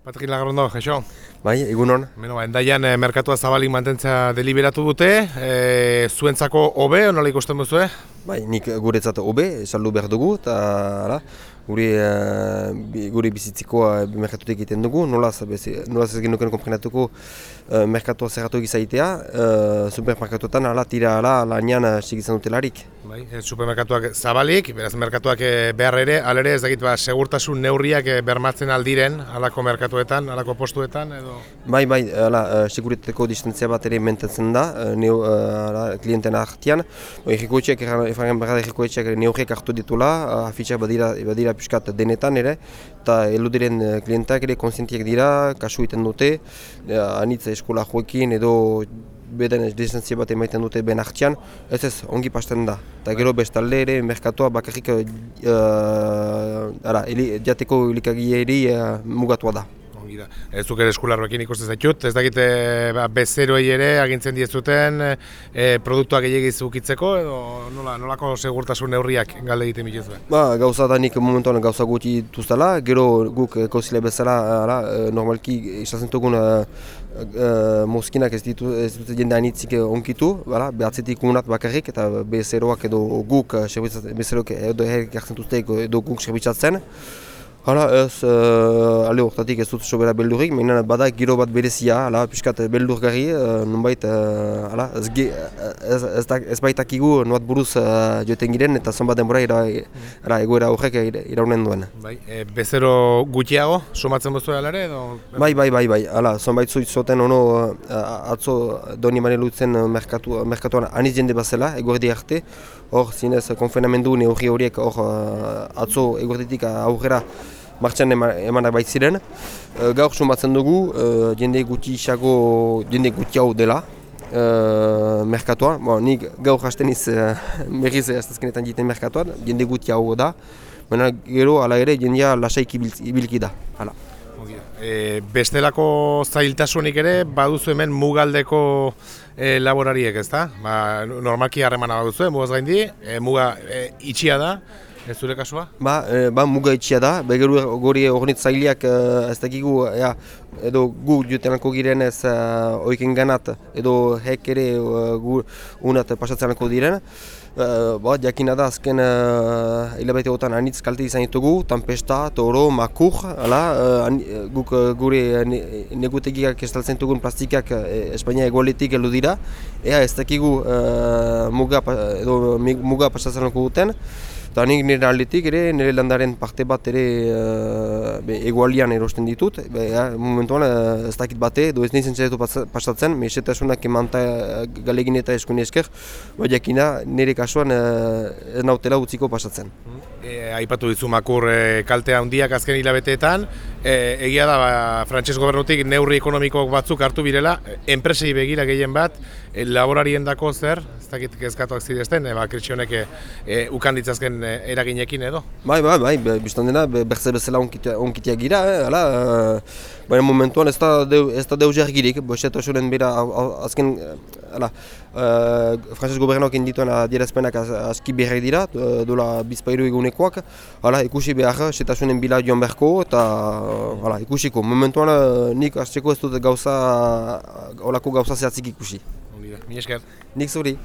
Patrik Lagrondo, jaixo. Bai, egunon. Beno, ba, endaian eh, merkatua zabalik mantentzea deliberatu dute, eh, zuentzako hobe, nola ikusten duzu, eh? Bai, nik guretzat hobe, saldu behar dugu, eta hala, gure, uh, bi- gure bizitzikoa uh, merkatutik egiten dugu, nolaz, bezi- nolaz ez genuken komprenatuko uh, merkatua zerratu egizaitea, uh, supermerkatuetan hala, tira hala, lanian uh, sigizan dutelarik. Bai, eh, supermerkatuak zabalik, beraz merkatuak eh, behar ere, alere ez dakit ba, segurtasun neurriak eh, bermatzen aldiren, halako merkatuetan, halako postuetan, edo... Bai, bai, hala, uh, seguritateko distantzia bat ere mentetzen da, uh, neo, uh, hala, klienten artean. Errikoetxeak, erran behar errikoetxeak neurriak hartu ditula, afitxak badira, badira piskat denetan ere, eta eludiren uh, klientak ere konsientiak dira, kasu egiten dute, uh, anitz eskola joekin edo beden distantzia bat emaiten dute ben artean, ez ez, ongi pasten da. Eta gero bestalde ere, merkatoa bakarrik uh, ara, eli, jateko elikagieri uh, mugatua da. Ongi da. Ez zuk ere eskularroekin ikusten zaitut, ez dakit eh, ba, bezeroei ere agintzen diezuten eh, produktuak gehiagiz ukitzeko, edo nola, nolako segurtasun neurriak galde egiten bituzue? Ba, gauza da nik momentuan gauza gutxi dituztela, gero guk kozile bezala ala, eh, normalki izazen dugun mozkinak ez ditu ez dute jende anitzik eh, onkitu, bala, behatzetik unat bakarrik eta bezeroak edo guk bezeroak edo herrik hartzen duzteik edo guk serbitzatzen. Hala, ez, uh, alde horretatik ez dut sobera beldurik, meinen bada giro bat berezia, hala, piskat beldurgarri, uh, nonbait, uh, hala, ez, ge, ez, ez, da- ez baitakigu noat buruz uh, joeten giren eta zonbat denbora ira, ira, egoera horrek ira- iraunen duen. Bai, e, bezero gutxiago, somatzen duzu ere, edo... Bai, bai, bai, bai, hala, zonbait zuit zoten ono uh, atzo doni mane lutzen uh, merkatu, merkatuan aniz jende bazela, egordi arte, hor zinez konfenamendu neurri horiek hor uh, atzo egorditik aurrera martxan ema- emanak baitziren. Uh, gaur sumatzen dugu, uh, jende gutxi isago, jende gutxi hau dela, uh, merkatuan. Bon, nik gaur hasten iz uh, berriz aztazkenetan jiten merkatuan, jende gutxi hau da. Baina gero, ala ere, jendea lasaik ibil- ibilki da. Hala. E, bestelako zailtasunik ere, baduzu hemen mugaldeko e, laborariek, ezta? Ba, normalki harremana baduzu, mugaz gaindi, e, muga e, itxia da, ez zure kasua? Ba, e, ba muga itxia da, begeru gori hornit zaileak e, ez dakigu, ea, edo gu jutenako giren ez uh, oiken ganat, edo hek ere uh, gu unat pasatzenako diren. Uh, ba, jakina da azken hilabete hotan anitz kalte izan ditugu, tampesta, toro, makur, ala, ani- uh, guk uh, gure ne- negutegiak estaltzen dugun plastikak uh, Espainia egoletik heldu dira, ea ez dakigu uh, muga, edo muga pasatzenako duten, Eta nik nire aldetik ere, nire landaren parte bat ere uh, be, egualian erosten ditut. Be, ja, momentuan uh, ez dakit bate, edo ez nintzen zaitu pas- pasatzen, mesetasunak emanta uh, galegin eta eskuni esker, ba, jakina nire kasuan uh, ez nautela utziko pasatzen. E, aipatu dizu makur e, kaltea handiak azken hilabeteetan, e, egia da ba, frantses gobernutik neurri ekonomiko batzuk hartu birela, enpresei begira gehien bat, e, laborarien dako zer, ez dakit kezkatuak zidezten, e, ba, krisionek e, e, ukan ditzazken eraginekin edo? Bai, bai, bai, biztan dena, be, berze bezala onkitia, onkitia gira, eh, hala, uh, baina momentuan ez da, deu, ez da deus jargirik, bosetasunen bera, azken, hala, uh, frantzes gobernoak indituen adierazpenak az, aski berrak dira, dola bizpairu egunekoak, hala, ikusi behar, setasunen bila joan beharko, eta, hala, ikusiko, momentuan nik azteko ez dut gauza, olako gauza zehatzik ikusi. Mi esker. Nik zuri.